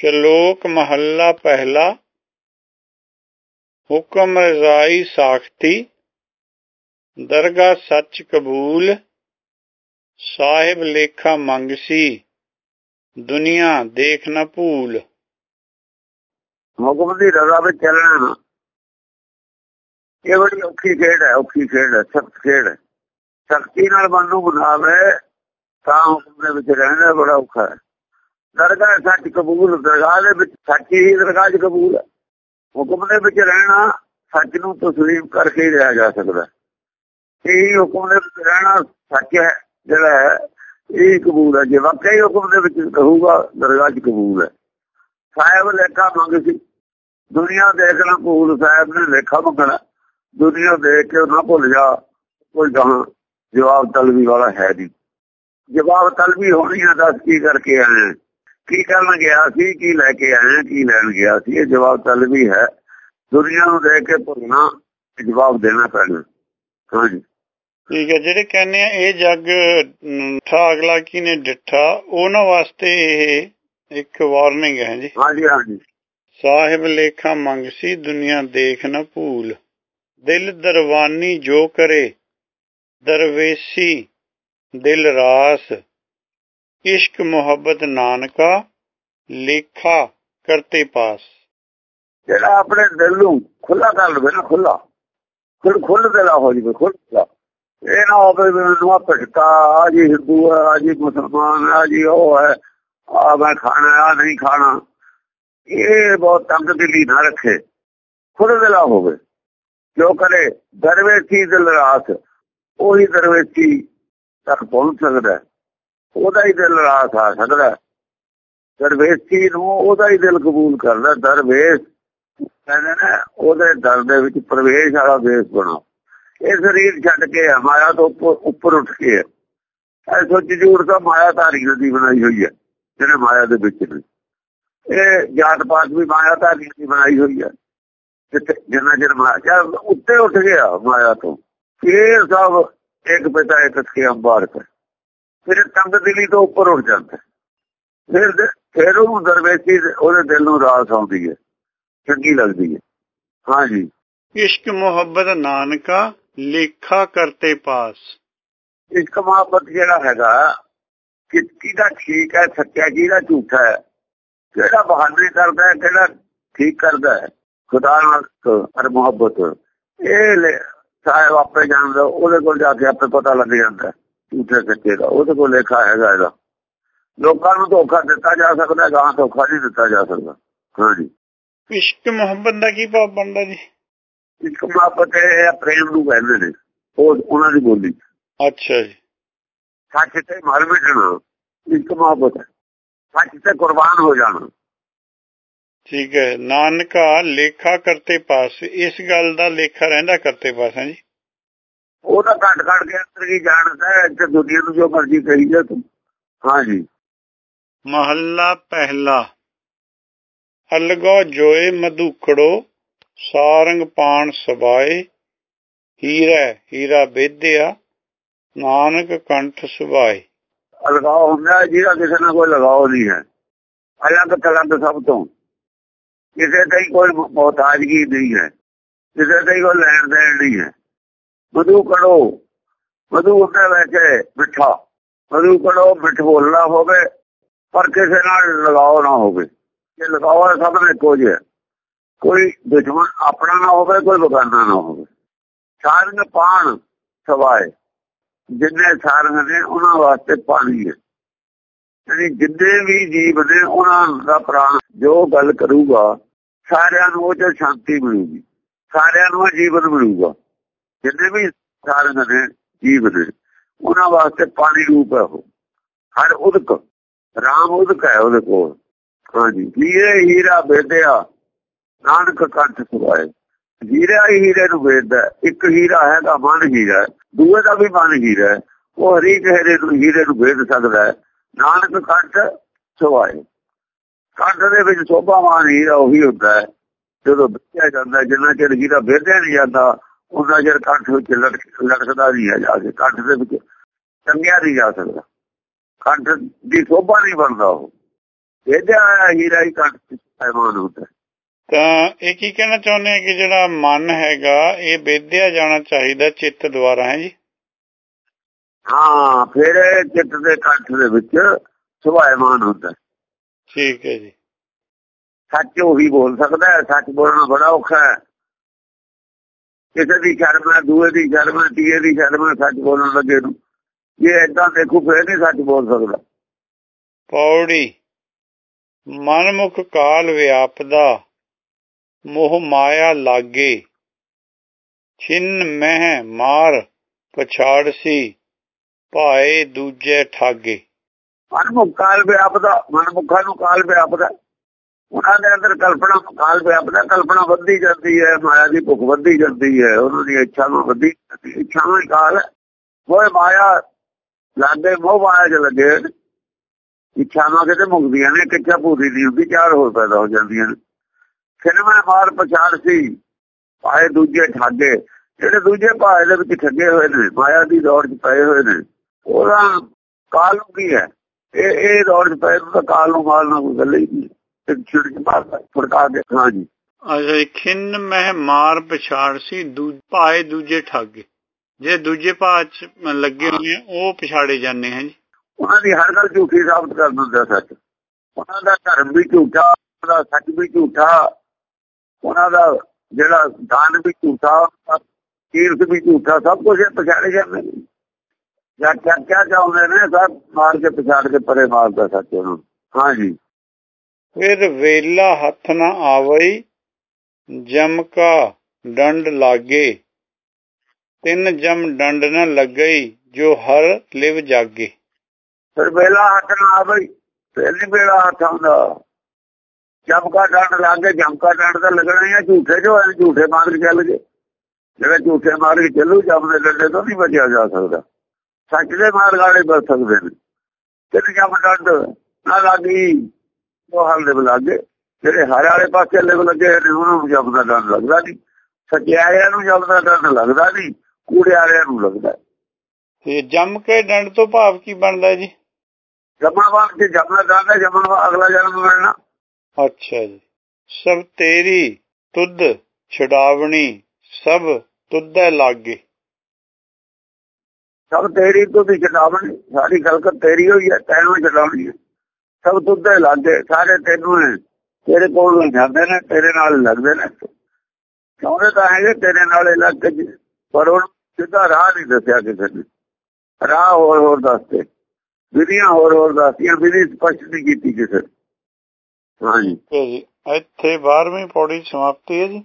ਸ਼ਲੋਕ ਮਹੱਲਾ ਪਹਿਲਾ। ਹੁਕਮ ਰਜ਼ਾਈ ਸਾਖਤੀ। ਦਰਗਾ ਸੱਚ ਕਬੂਲ। ਸਾਹਿਬ ਲੇਖਾ ਮੰਗ ਸੀ। ਦੁਨੀਆ ਦੇਖ ਨਾ ਭੂਲ। ਹੁਕਮ ਦੀ ਰਜ਼ਾ ਵਿੱਚ ਚੱਲਣਾ। ਇਹ ਬੜੀ ਔਖੀ ਖੇਡ ਹੈ, ਔਖੀ ਖੇਡ ਹੈ, ਸਖਤ ਖੇਡ ਹੈ। ਸ਼ਕਤੀ ਨਾਲ ਮਨ ਨੂੰ ਬਣਾਵੇ ਤਾਂ ਹੁਕਮ ਦੇ ਵਿੱਚ ਰਹਿਣਾ ਬੜਾ ਔਖਾ ਹੈ। ਦਰਗਾਹ ਸੱਚ ਕਬੂਲ, ਦਰਗਾਹ ਦੇ ਵਿੱਚ ਸੱਚੀ ਹੀ ਦਰਗਾਹ 'ਚ ਕਬੂਲ ਹੈ। ਹੁਕਮ ਦੇ ਵਿੱਚ ਰਹਿਣਾ ਸੱਚ ਨੂੰ ਤਸਲੀਮ ਕਰਕੇ ਹੀ ਰਿਹਾ ਜਾ ਸਕਦਾ ਇਹ ਹੁਕਮ ਦੇ ਵਿੱਚ ਰਹਿਣਾ ਸੱਚ ਹੈ, ਜਿਹੜਾ ਹੈ, ਇਹ ਕਬੂਲ ਹੈ। ਜੇ ਵਾਕਈ ਹੁਕਮ ਦੇ ਵਿੱਚ ਕਹੂਗਾ ਦਰਗਾਹ 'ਚ ਕਬੂਲ ਹੈ। ਸਾਹਿਬ ਲੇਖਾ ਮੰਗ ਸੀ। ਦੁਨੀਆ ਦੇਖਣਾ ਕਬੂਲ ਸਾਹਿਬ ਨੇ ਲੇਖਾ ਮੰਗਣਾ। ਦੁਨੀਆ ਦੇਖ ਕੇ ਨਾ ਭੁੱਲ ਜਾ, ਕੋਈ ਗਾਂ ਜਵਾਬ ਤਲਬੀ ਵਾਲਾ ਹੈ ਨਹੀਂ। ਜਵਾਬ ਤਲਬੀ ਹੋਣੀ ਹੈ ਦੱਸ ਕੀ ਕਰਕੇ ਆਏ ਕੀ ਕਰਨ ਗਿਆ ਸੀ ਕੀ ਲੈ ਕੇ ਆਏ ਕੀ ਲੈਣ ਗਿਆ ਸੀ ਇਹ ਜਵਾਬ ਤਲਬੀ ਹੈ। ਦੁਨੀਆ ਨੂੰ ਦੇਖ ਕੇ ਭੁੱਲਣਾ ਜਵਾਬ ਦੇਣਾ ਪੈਣਾ। ਹਾਂਜੀ। ਠੀਕ ਹੈ ਜਿਹੜੇ ਕਹਿੰਦੇ ਆ ਇਹ ਜੱਗ ਠਾ ਅਗਲਾ ਕੀ ਨੇ ਡਿੱਠਾ ਉਹਨਾਂ ਵਾਸਤੇ ਇਹ ਇੱਕ ਵਾਰਨਿੰਗ ਹੈ ਜੀ। ਹਾਂਜੀ ਹਾਂਜੀ। ਸਾਹਿਬ ਲੇਖਾ ਮੰਗਸੀ ਦੁਨੀਆ ਦੇਖ ਨਾ ਭੂਲ। ਦਿਲ ਦਰਵਾਨੀ ਜੋ ਕਰੇ ਦਰਵੇਸੀ ਦਿਲ ਰਾਸ। ਇਸ਼ਕ ਮੁਹੱਬਤ ਨਾਨਕਾ ਲੇਖਾ ਕਰਤੇ ਪਾਸ। ਜਿਹੜਾ ਆਪਣੇ ਦਿਲ ਨੂੰ ਖੁੱਲਾ ਕਰ ਲਵੇ ਨਾ ਖੁੱਲਾ ਖੁੱਲ ਖੁੱਲ ਦਿਲਾ ਹੋ ਜਵੇ ਖੁੱਲਾ ਇਹ ਨਾ ਹੋਵੇ ਮੈਨੂੰ ਭਟਕਾ ਆ ਜੀ ਹਿੰਦੂ ਹੈ ਆ ਜੀ ਮੁਸਲਮਾਨ ਆ ਜੀ ਉਹ ਹੈ ਆ ਮੈਂ ਖਾਣਾ ਆ ਨਹੀਂ ਖਾਣਾ। ਇਹ ਬਹੁਤ ਤੰਗ ਦਿਲੀ ਨਾ ਰੱਖੇ ਖੁੱਲ ਦਿਲਾ ਹੋਵੇ। ਜੋ ਕਰੇ? ਦਰਵੇਸ਼ੀ ਦਿਲ ਰਾਸ ਉਹੀ ਦਰਵੇਸ਼ੀ ਤੱਕ ਪਹੁੰਚ ਸਕਦਾ ਉਹਦਾ ਹੀ ਦਿਲ ਰਾਸ ਆ ਸਕਦਾ ਦਰਵੇਸ਼ੀ ਨੂੰ ਉਹਦਾ ਹੀ ਦਿਲ ਕਬੂਲ ਕਰਦਾ ਦਰਵੇਸ਼ ਕਹਿੰਦੇ ਨੇ, ਉਹਦੇ ਦਰ ਦੇ ਵਿੱਚ ਪ੍ਰਵੇਸ਼ ਵਾਲਾ ਵੇਸ ਬਣਾ। ਇਹ ਸਰੀਰ ਛੱਡ ਕੇ ਆ, ਮਾਇਆ ਤੋਂ ਉੱਪਰ ਉੱਠ ਕੇ ਐ ਸੋਚ ਜੂੜ ਤਾਂ ਮਾਇਆ ਧਾਰੀ ਦੀ ਬਣਾਈ ਹੋਈ ਹੈ, ਜਿਹੜੇ ਮਾਇਆ ਦੇ ਵਿੱਚ ਨੇ। ਇਹ ਜਾਤ ਪਾਤ ਵੀ ਮਾਇਆ ਧਾਰੀ ਦੀ ਬਣਾਈ ਹੋਈ ਹੈ। ਜਿੰਨਾ ਚਿਰ ਮਾਇਆ ਉੱਤੇ ਉੱਠ ਗਿਆ ਮਾਇਆ ਤੋਂ ਇਹ ਸਭ ਇੱਕ ਪਿਤਾ ਇੱਕ ਕੇ ਅੰਬਾਰ ਫਿਰ ਤੰਗ ਦਿਲੀ ਤੋਂ ਉੱਪਰ ਉੱਠ ਜਾਂਦਾ। ਫਿਰ ਫਿਰ ਉਹ ਦਰਵੇਸ਼ੀ ਉਹਦੇ ਦਿਲ ਨੂੰ ਰਾਸ ਆਉਂਦੀ ਹੈ। ਚੰਗੀ ਲੱਗਦੀ ਹੈ। ਹਾਂਜੀ ਇਸ਼ਕ ਮੁਹੱਬਤ ਨਾਨਕਾ ਲੇਖਾ ਕਰਤੇ ਪਾਸ। ਇਸ਼ਕ ਮੁਹੱਬਤ ਜਿਹੜਾ ਹੈਗਾ ਕਿ ਕਿਹਦਾ ਠੀਕ ਹੈ ਸੱਚਾ ਕਿਹਦਾ ਝੂਠਾ ਹੈ? ਕਿਹੜਾ ਬਹਾਨੇ ਕਰਦਾ ਹੈ ਕਿਹੜਾ ਠੀਕ ਕਰਦਾ ਹੈ? ਖੁਦਾ ਨਾਲ ਅਰ ਮੁਹੱਬਤ। ਇਹ ਸਾਹਿਬ ਆਪੇ ਜਾਣਦਾ ਉਹਦੇ ਕੋਲ ਜਾ ਕੇ ਆਪੇ ਪਤਾ ਲੱਗ ਜਾਂਦਾ ਝੂਠੇ ਸੱਚੇ ਦਾ। ਉਹਦੇ ਕੋਲ ਲੇਖਾ ਹੈਗਾ ਇਹਦਾ। ਲੋਕਾਂ ਨੂੰ ਧੋਖਾ ਦਿੱਤਾ ਜਾ ਸਕਦਾ ਗਾਂ ਧੋਖਾ ਨਹੀਂ ਦਿੱਤਾ ਜਾ ਸਕਦਾ। ਹਾਂਜੀ ਇਸ਼ਕ ਮੁਹੱਬਤ ਦਾ ਕੀ ਭਾਵ ਬਣਦਾ ਜੀ? ਇਸ਼ਕ ਮੁਹੱਬਤ ਹੈ ਪ੍ਰੇਮ ਨੂੰ ਕਹਿੰਦੇ ਨੇ। ਉਹ ਉਹਨਾਂ ਦੀ ਬੋਲੀ। ਅੱਛਾ ਜੀ। ਸੱਚ ਤੇ ਮਰ ਮਿਟਣਾ ਇਸ਼ਕ ਮੁਹੱਬਤ ਸੱਚ ਤੇ ਕੁਰਬਾਨ ਹੋ ਜਾਣਾ। ਠੀਕ ਹੈ। ਨਾਨਕਾ ਲੇਖਾ ਕਰਤੇ ਪਾਸ। ਇਸ ਗੱਲ ਦਾ ਲੇਖਾ ਰਹਿੰਦਾ ਕਰਤੇ ਪਾਸ ਹੈ ਜੀ। ਉਹ ਤਾਂ ਘੱਟ ਘੱਟ ਕੇ ਅੰਦਰ ਕੀ ਜਾਣਦਾ ਹੈ ਤੇ ਦੁਨੀਆ ਨੂੰ ਜੋ ਮਰਜ਼ੀ ਕਹੀ ਜਾ ਤੂੰ। ਹਾਂਜੀ। ਮਹੱਲਾ ਪਹਿਲਾ। ਅਲਗੋ ਜੋਏ ਮਧੂਕੜੋ ਸਾਰੰਗ ਪਾਣ ਸਬਾਏ ਹੀਰਾ ਹੀਰਾ ਬੇਦਿਆ ਨਾਨਕ ਕੰਠ ਸੁਭਾਏ ਅਲਗਾਓ ਹੁੰਦਾ ਜਿਹੜਾ ਕਿਸੇ ਨਾਲ ਕੋਈ ਲਗਾਓ ਨਹੀਂ ਹੈ। ਅਲੱਗ ਤਲੰਗ ਸਭ ਤੋਂ। ਕਿਸੇ ਤੇ ਕੋਈ ਮੋਤਾਜਗੀ ਨਹੀਂ ਹੈ। ਕਿਸੇ ਤੇ ਕੋਈ ਲੈਣ ਦੇਣ ਨਹੀਂ ਹੈ। ਮਧੂ ਕੜੋ, ਮਧੂ ਹੁੰਦਾ ਵੈਸੇ ਮਿੱਠਾ, ਮਧੂ ਕੜੋ ਮਿੱਠ ਬੋਲਣਾ ਹੋਵੇ, ਪਰ ਕਿਸੇ ਨਾਲ ਲਗਾਓ ਨਾ ਹੋਵੇ। ਇਹ ਲਗਾਓ ਸਭ ਨੇ ਕੁਝ ਹੈ। ਕੋਈ ਦੁਸ਼ਮਣ ਆਪਣਾ ਨਾ ਹੋਵੇ, ਕੋਈ ਬਗਾਨਾ ਨਾ ਹੋਵੇ। ਸਾਰੰਗ ਪਾਣ ਸਵਾਏ। ਜਿੰਨੇ ਸਾਰੰਗ ਨੇ, ਉਹਨਾਂ ਵਾਸਤੇ ਪਾਣੀ ਹੈ। ਯਾਨੀ ਜਿੰਨੇ ਵੀ ਜੀਵ ਨੇ, ਉਹਨਾਂ ਦਾ ਪ੍ਰਾਣ ਜੋ ਗੱਲ ਕਰੂਗਾ, ਸਾਰਿਆਂ ਨੂੰ ਉਹ ਚ ਸ਼ਾਂਤੀ ਮਿਲੂਗੀ। ਸਾਰਿਆਂ ਨੂੰ ਜੀਵਨ ਮਿਲੂਗਾ। ਜਿੰਨੇ ਵੀ ਸਾਰੰਗ ਨੇ ਜੀਵ ਨੇ, ਉਹਨਾਂ ਵਾਸਤੇ ਪਾਣੀ ਰੂਪ ਹੈ ਉਹ। ਹਰ ਉਦਕ, ਰਾਮ ਉਦਕ ਹੈ ਉਹਦੇ ਕੋਲ। ਹਾਂਜੀ, ਹੀਰੇ ਹੀਰਾ ਵੇਦਿਆ, ਨਾਨਕ ਕੰਠ ਸੁਆਏ ਹੀਰਾ ਹੀਰੇ ਨੂੰ ਵੇਦਦਾ ਇੱਕ ਹੀਰਾ ਹੈਗਾ ਮਨ ਹੀਰਾ ਦੂਏ ਦਾ ਵੀ ਮਨ ਹੀਰਾ ਉਹ ਹਰੀਕ ਹੀਰੇ ਨੂੰ ਹੀਰੇ ਨੂੰ ਵੇਦ ਸਕਦਾ ਹੈ, ਨਾਨਕ ਕੰਠ ਸੁਆਏ ਕੰਠ ਦੇ ਵਿੱਚ ਸੋਭਾਵਾਨ ਹੀਰਾ ਉਹੀ ਹੁੰਦਾ ਹੈ, ਜਦੋਂ ਵੇਚਿਆ ਜਾਂਦਾ ਜਿੰਨਾ ਚਿਰ ਹੀਰਾ ਵੇਚਿਆ ਨਹੀਂ ਜਾਂਦਾ ਉਹਨਾਂ ਚਿਰ ਕੰਠ ਵਿੱਚ ਲਟਕਦਾ ਨਹੀਂ ਹੈ ਜਾ ਕੇ ਕੰਠ ਦੇ ਵਿੱਚ ਚੰਗਿਆ ਨਹੀਂ ਜਾ ਸਕਦਾ। ਕੰਠ ਦੀ ਸੋਭਾ ਨਹੀਂ ਬਣਦਾ ਉਹ। ਇਹਦਾ ਹੀਰਾ ਹੀ ਕੰਠ ਪੈਮਾਨ ਹੁੰਦਾ। ਤਾਂ ਇਹ ਕੀ ਕਹਿਣਾ ਚਾਹੁੰਦੇ ਆ ਕਿ ਜਿਹੜਾ ਮਨ ਹੈਗਾ ਇਹ ਵੇਦਿਆ ਜਾਣਾ ਚਾਹੀਦਾ ਚਿੱਤ ਦੁਆਰਾ ਹੈ ਜੀ? ਹਾਂ ਫਿਰ ਚਿੱਤ ਦੇ ਕੰਠ ਦੇ ਵਿੱਚ ਸੁਭਾਇਮਾਨ ਹੁੰਦਾ। ਠੀਕ ਹੈ ਜੀ। ਸੱਚ ਉਹੀ ਬੋਲ ਸਕਦਾ ਹੈ ਸੱਚ ਬੋਲਣਾ ਬੜਾ ਔਖਾ ਹੈ। ਕਿਸੇ ਦੀ ਸ਼ਰਮ ਹੈ ਦੂਏ ਦੀ ਸ਼ਰਮ ਤੀਏ ਦੀ ਸ਼ਰਮ ਸੱਚ ਬੋਲਣ ਲੱਗੇ ਨੂੰ। ਜੇ ਏਦਾਂ ਦੇਖੋ ਫਿਰ ਨਹੀਂ ਸੱਚ ਬੋਲ ਸਕਦਾ। ਪੌੜੀ। ਮਨਮੁਖ ਕਾਲ ਵਿਆਪਦਾ ਮੋਹ ਮਾਇਆ ਲਾਗੇ। ਛਿਨ ਮਹਿ ਮਾਰ ਪਛਾੜਸੀ ਭਾਏ ਦੂਜੇ ਠਾਗੇ। ਮਨਮੁਖ ਕਾਲ ਵਿਆਪਦਾ ਮਨਮੁਖਾਂ ਨੂੰ ਕਾਲ ਵਿਆਪਦਾ। ਉਹਨਾਂ ਦੇ ਅੰਦਰ ਕਲਪਨਾ ਕਾਲ ਵਿਆਪਦਾ ਕਲਪਨਾ ਵੱਧਦੀ ਜਾਂਦੀ ਹੈ, ਮਾਇਆ ਦੀ ਭੁੱਖ ਵੱਧਦੀ ਜਾਂਦੀ ਹੈ, ਉਹਨਾਂ ਦੀ ਇੱਛਾਵਾਂ ਵੱਧਦੀ ਇੱਛਾਵਾਂ ਕਾਲ ਉਹ ਮਾਇਆ, ਲਾਗੇ ਮੋਹ ਮਾਇਆ ਚ ਲੱਗੇ, ਇੱਛਾਵਾਂ ਕਿਤੇ ਮੁਕਦੀਆਂ ਨੇ, ਕਿੱਛਾ ਪੂਰੀ ਦੀ ਹੁੰਦੀ, ਚਾਰ ਹੋਰ ਪੈਦਾ ਹੋ ਜਾਂਦੀਆਂ ਨੇ। ਫਿਰ ਮੈਂ ਮਾਰ ਪਛਾੜ ਸੀ ਪਾਏ ਦੂਜੇ ਠਾਗੇ, ਜਿਹੜੇ ਦੂਜੇ ਭਾਏ ਦੇ ਵਿੱਚ ਠੱਗੇ ਹੋਏ ਨੇ, ਮਾਇਆ ਦੀ ਦੌੜ 'ਚ ਪਏ ਹੋਏ ਨੇ। ਉਹਦਾ ਕਾਲ ਨੂੰ ਕੀ ਹੈ? ਇਹ ਇਹ ਦੌੜ 'ਚ ਪਏ ਤਾਂ ਕਾਲ ਨੂੰ ਮਾਰਨਾ ਕੋਈ ਗੱਲ ਹੀ ਨਹੀਂ। ਛਿੜ ਕੇ ਮਾਰਦਾ ਫੜਕਾ ਕੇ ਹਾਂਜੀ ਅਜੇ ਖਿੰਨ ਮਹਿ ਮਾਰ ਪਛਾੜਸੀ ਦੂ ਭਾਏ ਦੂਜੇ ਠਾਗੇ। ਜੇ ਦੂਜੇ ਭਾਅ ਚ ਲੱਗੇ ਹੋਏ ਉਹ ਪਛਾੜੇ ਜਾਂਦੇ ਹਨ ਜੀ। ਉਹਨਾਂ ਦੀ ਹਰ ਗੱਲ ਝੂਠੀ ਸਾਬਤ ਕਰ ਦਿੰਦਾ ਸੱਚ। ਉਹਨਾਂ ਦਾ ਧਰਮ ਵੀ ਝੂਠਾ ਉਹਨਾਂ ਦਾ ਸੱਚ ਵੀ ਝੂਠਾ। ਉਹਨਾਂ ਦਾ ਜਿਹੜਾ ਦਾਨ ਵੀ ਝੂਠਾ ਕੀਰਤ ਵੀ ਝੂਠਾ ਸਭ ਕੁਝ ਪਛਾੜੇ ਜਾਂਦੇ ਨੇ। ਜਾਂ ਕਿਆ ਕਿਆ ਚਾਹੁੰਦੇ ਨੇ ਸਭ ਮਾਰ ਕੇ ਪਛਾੜ ਕੇ ਪਰੇ ਮਾਰਦਾ ਸੱਚ ਉਹਨੂੰ ਹਾਂਜੀ ਫਿਰ ਵੇਲਾ ਹੱਥ ਨਾ ਆਵਈ ਜਮਕਾ ਡੰਡ ਲਾਗੇ। ਤਿੰਨ ਜਮ ਡੰਡ ਨਾ ਲੱਗਈ, ਜੋ ਹਰ ਲਿਵ ਜਾਗੇ। ਫਿਰ ਵੇਲਾ ਹੱਥ ਨਾ ਆਵੇ ਪਹਿਲੀ ਵੇਲਾ ਹੱਥ ਆਉਂਦਾ। ਜਮਕਾ ਡੰਡ ਲਾਗੇ ਜਮਕਾ ਡੰਡ ਤਾਂ ਲੱਗਣਾ ਹੀ ਆ, ਝੂਠੇ ਜੋ ਐ ਝੂਠੇ ਮਾਰ ਚੱਲ ਗਏ। ਜਿਹੜਾ ਝੂਠੇ ਮਾਰ ਕੇ ਚੱਲੂ, ਜਮ ਦੇ ਡੰਡੇ ਤੋਂ ਨਹੀਂ ਬਚਿਆ ਜਾ ਸਕਦਾ। ਸੱਚ ਦੇ ਮਾਰ ਗਾੜੇ ਬਚ ਸਕਦੇ ਨੇ। ਤੇ ਜਮ ਡੰਡ ਨਾ ਲੱਗੀ। ਉਹ ਹਾਲ ਦੇ ਲਾਗੇ ਜਿਹੜੇ ਹਰ ਵਾਲੇ ਪਾਸੇ ਲਿਵ ਲੱਗੇ ਨੇ ਉਹਨਾਂ ਨੂੰ ਜਮ ਦਾ ਡੰਡ ਲੱਗਦਾ ਨਹੀਂ। ਸੱਚਿਆਰਿਆਂ ਨੂੰ ਜਮ ਦਾ ਡੰਡ ਲੱਗਦਾ ਨਹੀਂ ਕੂੜਿਆਰਿਆਂ ਨੂੰ ਲੱਗਦਾ। ਤੇ ਜੰਮ ਕੇ ਡੰਡ ਤੋਂ ਭਾਵ ਕੀ ਬਣਦਾ ਜੀ? ਜਮਣ ਵਾਂਗ ਤੇ ਜਮਣਾ ਜਾਂਦਾ ਜਮਣ ਅਗਲਾ ਜਨਮ ਮਿਲਣਾ ਅੱਛਾ ਜੀ। ਸਭ ਤੇਰੀ ਤੁਧ ਛਡਾਵਣੀ ਸਭ ਤੁਧੈ ਲਾਗੇ। ਸਭ ਤੇਰੀ ਤੋਂ ਵੀ ਛਡਾਵਣੀ ਸਾਰੀ ਖਲਕਤ ਤੇਰੀ ਹੋਈ ਹੈ ਤੈਨੂੰ ਛਡਾਉਣੀ ਹੈ। ਸਭ ਤੁੱਦੇ ਲਾਗੇ, ਸਾਰੇ ਤੈਨੂੰ ਹੈ ਤੇਰੇ ਕੋਲ ਜਾਂਦੇ ਨੇ, ਤੇਰੇ ਨਾਲ ਲੱਗਦੇ ਨੇ। ਚਾਹੁੰਦੇ ਤਾਂ ਹੈਗੇ ਤੇਰੇ ਨਾਲ ਲੱਗ ਕੇ ਪਰ ਉਹ ਸਿੱਧਾ ਰਾਹ ਨਹੀਂ ਦੱਸਿਆ ਕਿਸੇ ਨੇ। ਰਾਹ ਹੋਰ ਹੋਰ ਦੱਸਦੇ ਵਿਧੀਆਂ ਹੋਰ ਹੋਰ ਦੱਸਦੀਆਂ ਵਿਧੀ ਸਪਸ਼ਟ ਨਹੀਂ ਕੀਤੀ ਕਿਸੇ ਹਾਂਜੀ। ਇੱਥੇ 12ਵੀਂ ਪੌੜੀ ਸਮਾਪਤੀ ਹੈ ਜੀ।